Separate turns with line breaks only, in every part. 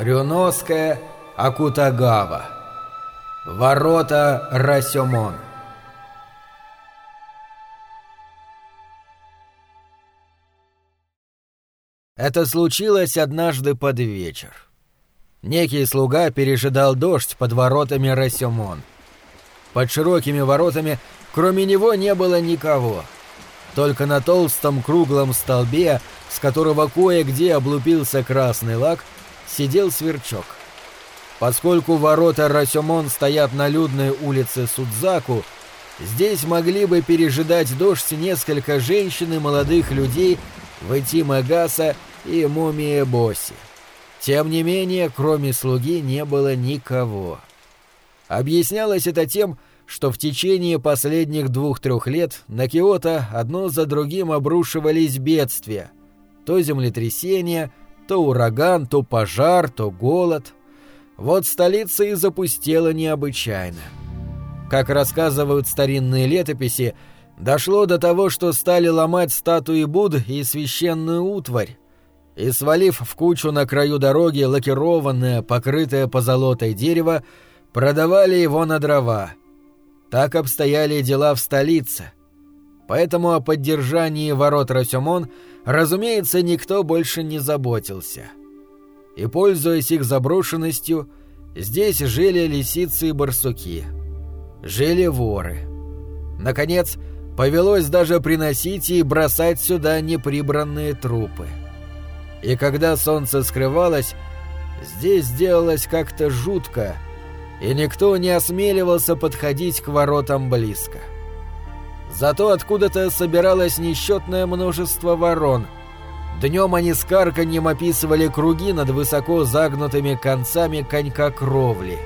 Рюносская Акутагава. Ворота Расёмон. Это случилось однажды под вечер. Некий слуга пережидал дождь под воротами Расёмон. Под широкими воротами кроме него не было никого. Только на толстом круглом столбе, с которого кое-где облупился красный лак, сидел сверчок. Поскольку ворота Расёмон стоят на людной улице Судзаку, здесь могли бы пережидать дождь несколько женщин и молодых людей Ватима Гаса и Мумии Босси. Тем не менее, кроме слуги не было никого. Объяснялось это тем, что в течение последних двух-трех лет на Киото одно за другим обрушивались бедствия. То землетрясение, то ураган, то пожар, то голод. Вот столица и запустела необычайно. Как рассказывают старинные летописи, дошло до того, что стали ломать статуи Будд и священную утварь. И свалив в кучу на краю дороги лакированное, покрытое позолотой дерево, продавали его на дрова. Так обстояли дела в столице. Поэтому о поддержании ворот Расюмон – разумеется, никто больше не заботился. И, пользуясь их заброшенностью, здесь жили лисицы и барсуки. Жили воры. Наконец, повелось даже приносить и бросать сюда неприбранные трупы. И когда солнце скрывалось, здесь сделалось как-то жутко, и никто не осмеливался подходить к воротам близко. — Зато откуда-то собиралось несчетное множество ворон. Днем они с карканьем описывали круги над высоко загнутыми концами конька кровли.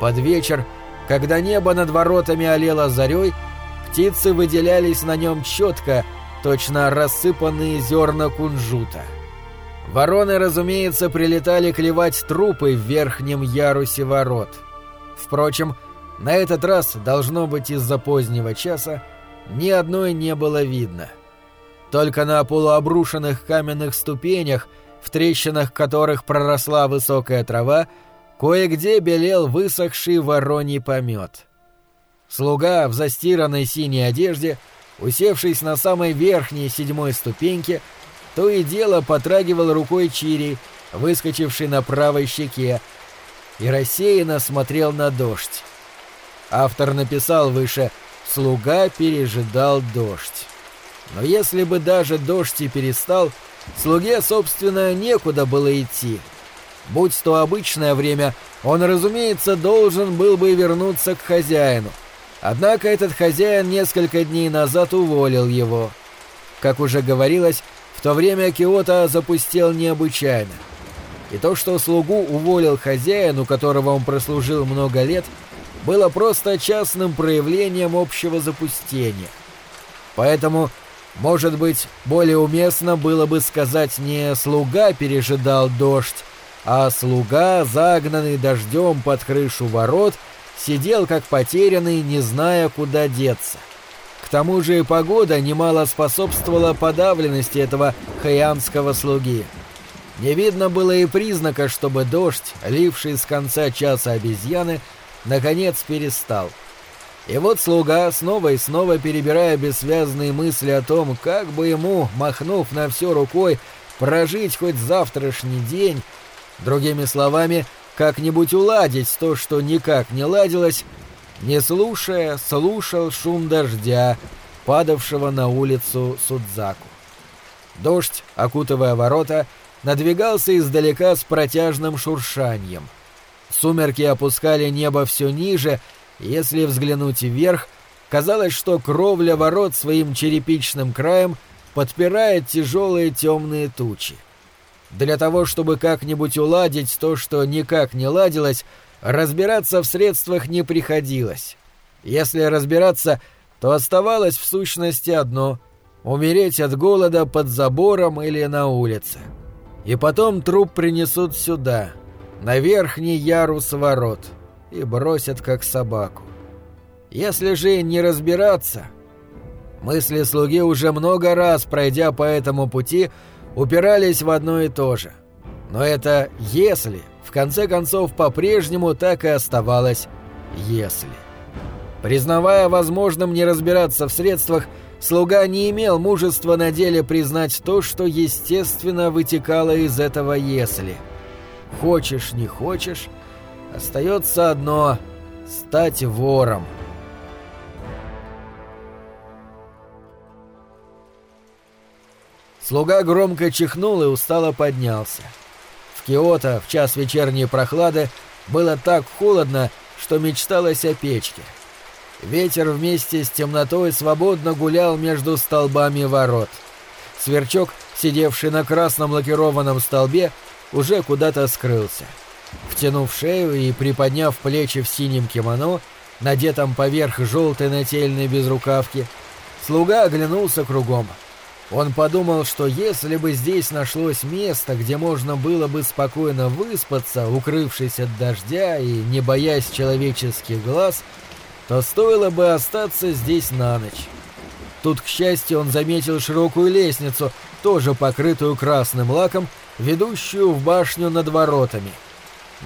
Под вечер, когда небо над воротами олело зарей, птицы выделялись на нем четко, точно рассыпанные зерна кунжута. Вороны, разумеется, прилетали клевать трупы в верхнем ярусе ворот. Впрочем, на этот раз, должно быть из-за позднего часа, ни одной не было видно. Только на полуобрушенных каменных ступенях, в трещинах которых проросла высокая трава, кое-где белел высохший вороний помет. Слуга в застиранной синей одежде, усевшись на самой верхней седьмой ступеньке, то и дело потрагивал рукой Чири, выскочивший на правой щеке, и рассеянно смотрел на дождь. Автор написал выше — слуга пережидал дождь. Но если бы даже дождь и перестал, слуге, собственно, некуда было идти. Будь то обычное время, он, разумеется, должен был бы вернуться к хозяину. Однако этот хозяин несколько дней назад уволил его. Как уже говорилось, в то время Киото запустил необычайно. И то, что слугу уволил хозяин, у которого он прослужил много лет – было просто частным проявлением общего запустения. Поэтому, может быть, более уместно было бы сказать не «слуга пережидал дождь», а «слуга, загнанный дождем под крышу ворот», сидел как потерянный, не зная, куда деться. К тому же и погода немало способствовала подавленности этого хаямского слуги. Не видно было и признака, чтобы дождь, ливший с конца часа обезьяны, наконец перестал. И вот слуга, снова и снова перебирая бессвязные мысли о том, как бы ему, махнув на все рукой, прожить хоть завтрашний день, другими словами, как-нибудь уладить то, что никак не ладилось, не слушая, слушал шум дождя, падавшего на улицу Судзаку. Дождь, окутывая ворота, надвигался издалека с протяжным шуршанием — Сумерки опускали небо все ниже, если взглянуть вверх, казалось, что кровля ворот своим черепичным краем подпирает тяжелые темные тучи. Для того, чтобы как-нибудь уладить то, что никак не ладилось, разбираться в средствах не приходилось. Если разбираться, то оставалось в сущности одно — умереть от голода под забором или на улице. И потом труп принесут сюда — на верхний ярус ворот и бросят как собаку. Если же не разбираться... Мысли слуги уже много раз, пройдя по этому пути, упирались в одно и то же. Но это «если» в конце концов по-прежнему так и оставалось «если». Признавая возможным не разбираться в средствах, слуга не имел мужества на деле признать то, что естественно вытекало из этого «если». Хочешь, не хочешь, остается одно — стать вором. Слуга громко чихнул и устало поднялся. В Киото в час вечерней прохлады было так холодно, что мечталось о печке. Ветер вместе с темнотой свободно гулял между столбами ворот. Сверчок, сидевший на красном лакированном столбе, уже куда-то скрылся. Втянув шею и приподняв плечи в синем кимоно, надетом поверх желтой нательной безрукавки, слуга оглянулся кругом — он подумал, что если бы здесь нашлось место, где можно было бы спокойно выспаться, укрывшись от дождя и не боясь человеческих глаз, то стоило бы остаться здесь на ночь. Тут, к счастью, он заметил широкую лестницу, тоже покрытую красным лаком, ведущую в башню над воротами.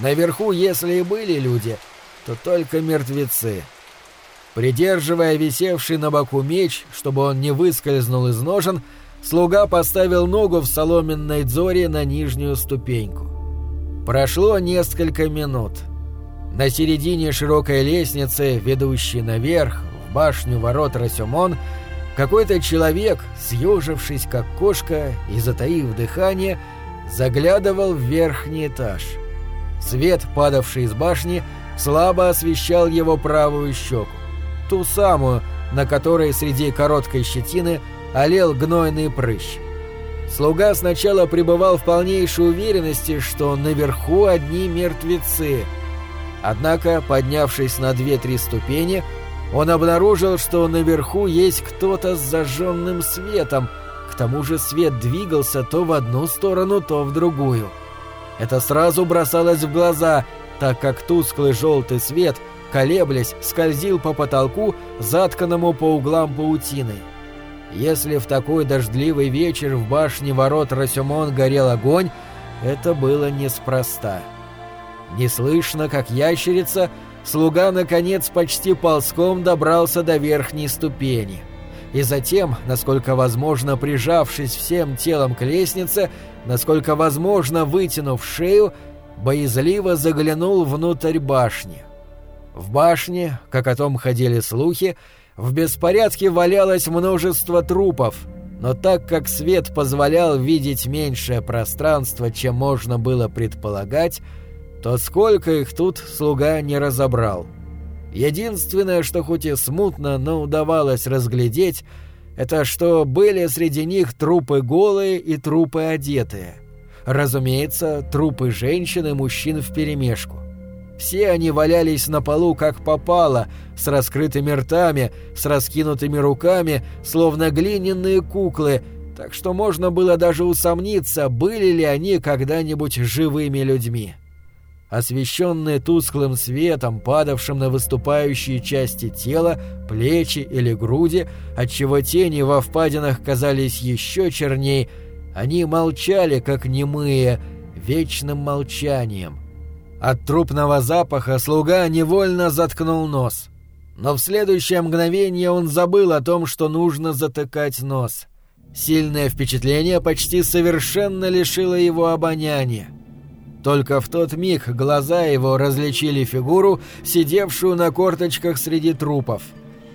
Наверху, если и были люди, то только мертвецы. Придерживая висевший на боку меч, чтобы он не выскользнул из ножен, слуга поставил ногу в соломенной дзоре на нижнюю ступеньку. Прошло несколько минут. На середине широкой лестницы, ведущей наверх, в башню ворот Расюмон, какой-то человек, съежившись как кошка и затаив дыхание, заглядывал в верхний этаж. Свет, падавший из башни, слабо освещал его правую щеку ту самую, на которой среди короткой щетины олел гнойный прыщ. Слуга сначала пребывал в полнейшей уверенности, что наверху одни мертвецы. Однако, поднявшись на две-три ступени, он обнаружил, что наверху есть кто-то с зажженным светом, к тому же свет двигался то в одну сторону, то в другую. Это сразу бросалось в глаза, так как тусклый желтый свет — колеблясь, скользил по потолку, затканному по углам паутиной. Если в такой дождливый вечер в башне ворот Расюмон горел огонь, это было неспроста. Неслышно, как ящерица, слуга, наконец, почти ползком добрался до верхней ступени. И затем, насколько возможно прижавшись всем телом к лестнице, насколько возможно вытянув шею, боязливо заглянул внутрь башни. В башне, как о том ходили слухи, в беспорядке валялось множество трупов, но так как свет позволял видеть меньшее пространство, чем можно было предполагать, то сколько их тут слуга не разобрал. Единственное, что хоть и смутно, но удавалось разглядеть, это что были среди них трупы голые и трупы одетые. Разумеется, трупы женщин и мужчин вперемешку. Все они валялись на полу как попало, с раскрытыми ртами, с раскинутыми руками, словно глиняные куклы, так что можно было даже усомниться, были ли они когда-нибудь живыми людьми. Освещенные тусклым светом, падавшим на выступающие части тела, плечи или груди, отчего тени во впадинах казались еще черней, они молчали, как немые, вечным молчанием — от трупного запаха слуга невольно заткнул нос. Но в следующее мгновение он забыл о том, что нужно затыкать нос. Сильное впечатление почти совершенно лишило его обоняния. Только в тот миг глаза его различили фигуру, сидевшую на корточках среди трупов.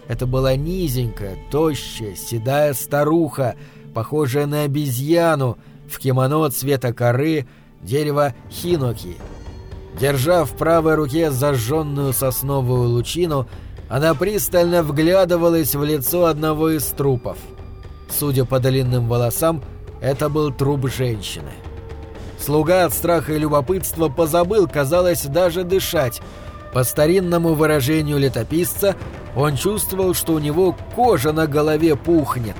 Это была низенькая, тощая, седая старуха, похожая на обезьяну, в кимоно цвета коры, дерева хиноки — Держа в правой руке зажженную сосновую лучину, она пристально вглядывалась в лицо одного из трупов. Судя по длинным волосам, это был труп женщины. Слуга от страха и любопытства позабыл, казалось, даже дышать. По старинному выражению летописца, он чувствовал, что у него кожа на голове пухнет.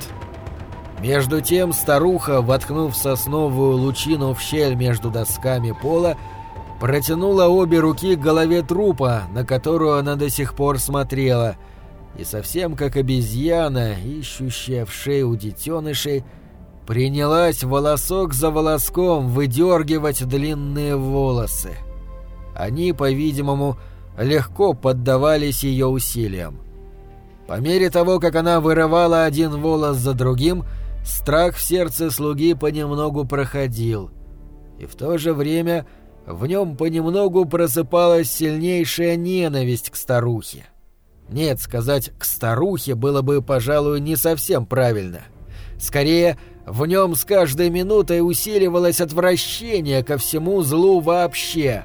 Между тем старуха, воткнув сосновую лучину в щель между досками пола, протянула обе руки к голове трупа, на которую она до сих пор смотрела, и совсем как обезьяна, ищущая в шею детенышей, принялась волосок за волоском выдергивать длинные волосы. Они, по-видимому, легко поддавались ее усилиям. По мере того, как она вырывала один волос за другим, страх в сердце слуги понемногу проходил. И в то же время в нем понемногу просыпалась сильнейшая ненависть к старухе. Нет, сказать «к старухе» было бы, пожалуй, не совсем правильно. Скорее, в нем с каждой минутой усиливалось отвращение ко всему злу вообще.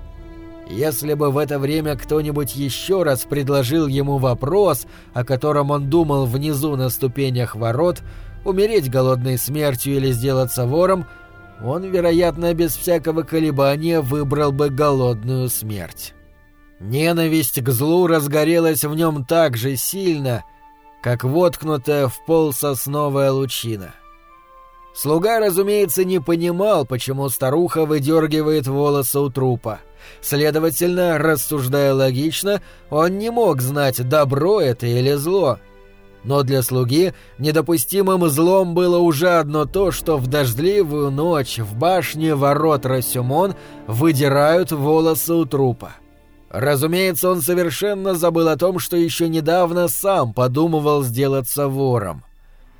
Если бы в это время кто-нибудь еще раз предложил ему вопрос, о котором он думал внизу на ступенях ворот, умереть голодной смертью или сделаться вором, он, вероятно, без всякого колебания выбрал бы голодную смерть. Ненависть к злу разгорелась в нем так же сильно, как воткнутая в пол сосновая лучина. Слуга, разумеется, не понимал, почему старуха выдергивает волосы у трупа. Следовательно, рассуждая логично, он не мог знать, добро это или зло. Но для слуги недопустимым злом было уже одно то, что в дождливую ночь в башне ворот Рассюмон выдирают волосы у трупа. Разумеется, он совершенно забыл о том, что еще недавно сам подумывал сделаться вором.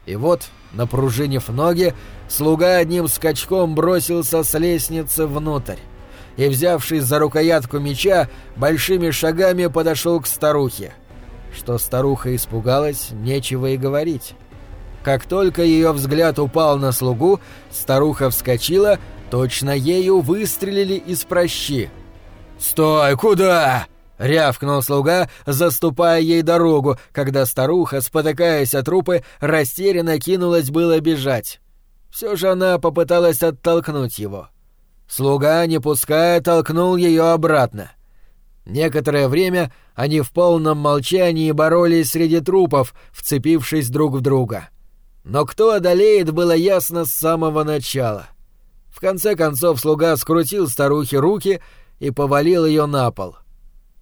И вот, напружинив ноги, слуга одним скачком бросился с лестницы внутрь и, взявшись за рукоятку меча, большими шагами подошел к старухе. Что старуха испугалась, нечего и говорить. Как только ее взгляд упал на слугу, старуха вскочила, точно ею выстрелили из прощи — «Стой! Куда?» — рявкнул слуга, заступая ей дорогу, когда старуха, спотыкаясь от трупы, растерянно кинулась было бежать. Все же она попыталась оттолкнуть его. Слуга, не пуская, толкнул ее обратно. Некоторое время они в полном молчании боролись среди трупов, вцепившись друг в друга. Но кто одолеет, было ясно с самого начала. В конце концов слуга скрутил старухе руки и повалил ее на пол.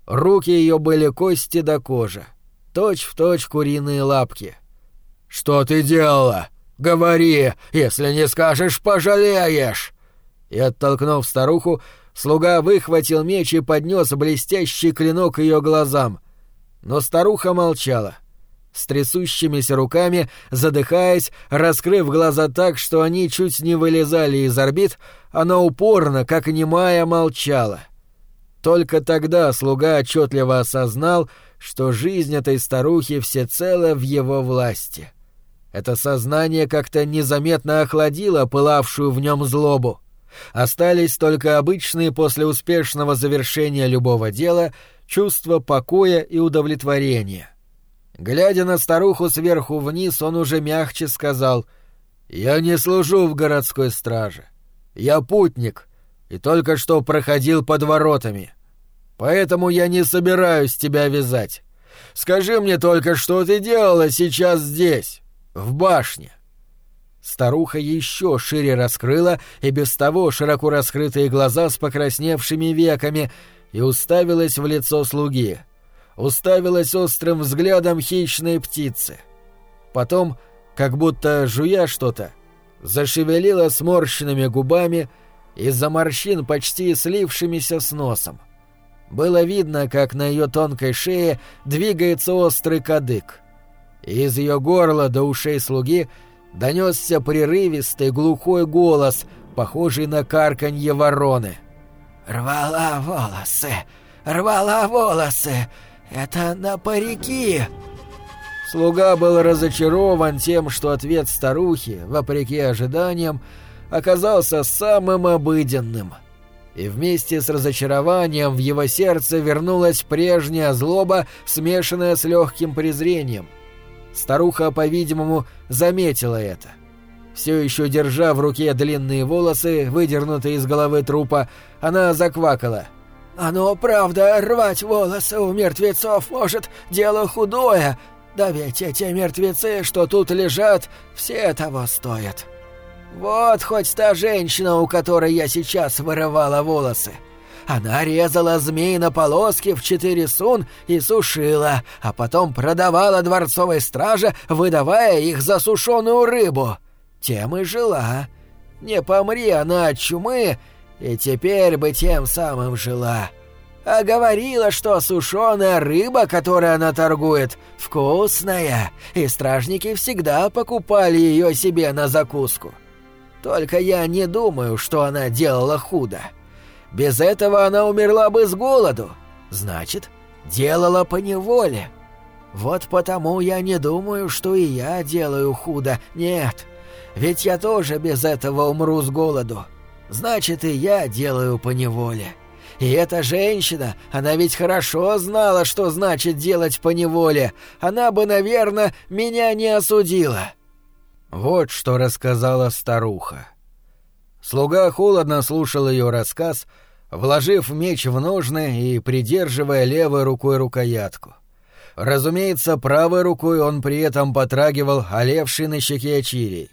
Руки ее были кости до кожи, точь в точь куриные лапки. «Что ты делала? Говори, если не скажешь, пожалеешь!» И, оттолкнув старуху, слуга выхватил меч и поднес блестящий клинок ее глазам. Но старуха молчала. С трясущимися руками, задыхаясь, раскрыв глаза так, что они чуть не вылезали из орбит, она упорно, как немая, молчала. Только тогда слуга отчетливо осознал, что жизнь этой старухи всецело в его власти. Это сознание как-то незаметно охладило пылавшую в нем злобу. Остались только обычные после успешного завершения любого дела чувства покоя и удовлетворения. Глядя на старуху сверху вниз, он уже мягче сказал «Я не служу в городской страже. Я путник и только что проходил под воротами. Поэтому я не собираюсь тебя вязать. Скажи мне только, что ты делала сейчас здесь, в башне?» Старуха еще шире раскрыла и без того широко раскрытые глаза с покрасневшими веками и уставилась в лицо слуги. Уставилась острым взглядом хищной птицы. Потом, как будто жуя что-то, зашевелила сморщенными губами из-за морщин почти слившимися с носом. Было видно, как на ее тонкой шее двигается острый кадык. Из ее горла до ушей слуги донесся прерывистый глухой голос, похожий на карканье вороны. «Рвала волосы! Рвала волосы! Это на парики!» Слуга был разочарован тем, что ответ старухи, вопреки ожиданиям, оказался самым обыденным. И вместе с разочарованием в его сердце вернулась прежняя злоба, смешанная с легким презрением. Старуха, по-видимому, заметила это. Все еще держа в руке длинные волосы, выдернутые из головы трупа, она заквакала. «Оно правда, рвать волосы у мертвецов может дело худое, да ведь эти мертвецы, что тут лежат, все того стоят». «Вот хоть та женщина, у которой я сейчас вырывала волосы. Она резала змей на полоски в четыре сун и сушила, а потом продавала дворцовой страже, выдавая их за сушеную рыбу.
тем и жила. Не помри она от чумы, и теперь бы тем самым жила. А говорила, что сушеная рыба, которой она торгует, вкусная, и стражники всегда покупали ее себе на закуску. Только я не думаю, что она делала худо. Без этого она умерла бы с голоду. Значит, делала по неволе. Вот потому я не думаю, что и я делаю худо. Нет, ведь я тоже без этого умру с голоду. Значит, и я делаю по неволе. И эта женщина, она ведь хорошо знала, что значит делать по неволе. Она бы, наверное, меня не осудила.
Вот что рассказала старуха. Слуга холодно слушал ее рассказ, вложив меч в ножны и придерживая левой рукой рукоятку. Разумеется, правой рукой он при этом потрагивал олевший на щеке Чирий.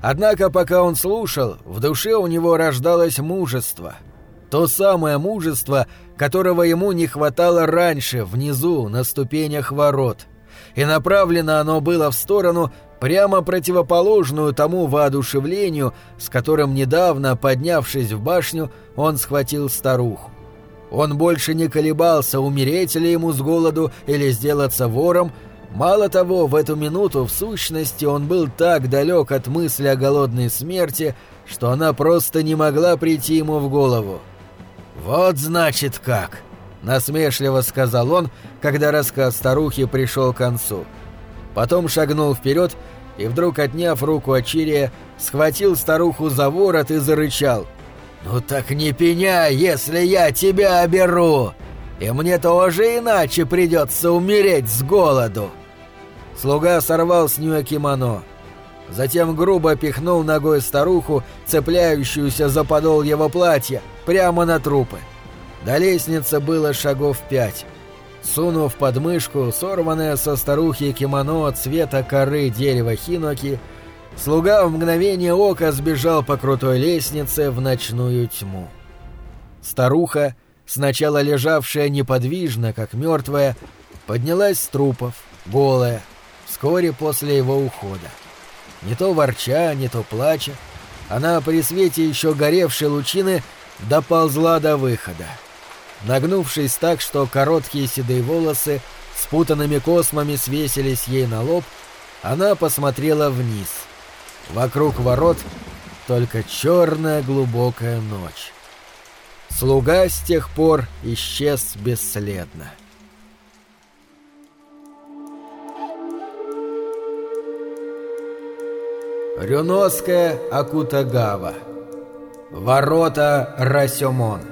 Однако, пока он слушал, в душе у него рождалось мужество. То самое мужество, которого ему не хватало раньше, внизу, на ступенях ворот. И направлено оно было в сторону, прямо противоположную тому воодушевлению, с которым недавно, поднявшись в башню, он схватил старуху. Он больше не колебался, умереть ли ему с голоду или сделаться вором. Мало того, в эту минуту, в сущности, он был так далек от мысли о голодной смерти, что она просто не могла прийти ему в голову. «Вот значит как!» — насмешливо сказал он, когда рассказ старухи пришел к концу. Потом шагнул вперед и вдруг, отняв руку от Чирия, схватил старуху за ворот и зарычал. «Ну так не пеняй, если я тебя оберу! И мне тоже иначе придется умереть с голоду!» Слуга сорвал с нее кимоно. Затем грубо пихнул ногой старуху, цепляющуюся за подол его платья, прямо на трупы. До лестницы было шагов пять. Сунув под мышку сорванное со старухи кимоно цвета коры дерева хиноки, слуга в мгновение ока сбежал по крутой лестнице в ночную тьму. Старуха, сначала лежавшая неподвижно, как мертвая, поднялась с трупов, голая, вскоре после его ухода. Не то ворча, не то плача, она при свете еще горевшей лучины доползла до выхода. Нагнувшись так, что короткие седые волосы спутанными космами свесились ей на лоб, она посмотрела вниз. Вокруг ворот только черная глубокая ночь. Слуга с тех пор исчез бесследно. Рюноская Акутагава Ворота Расемон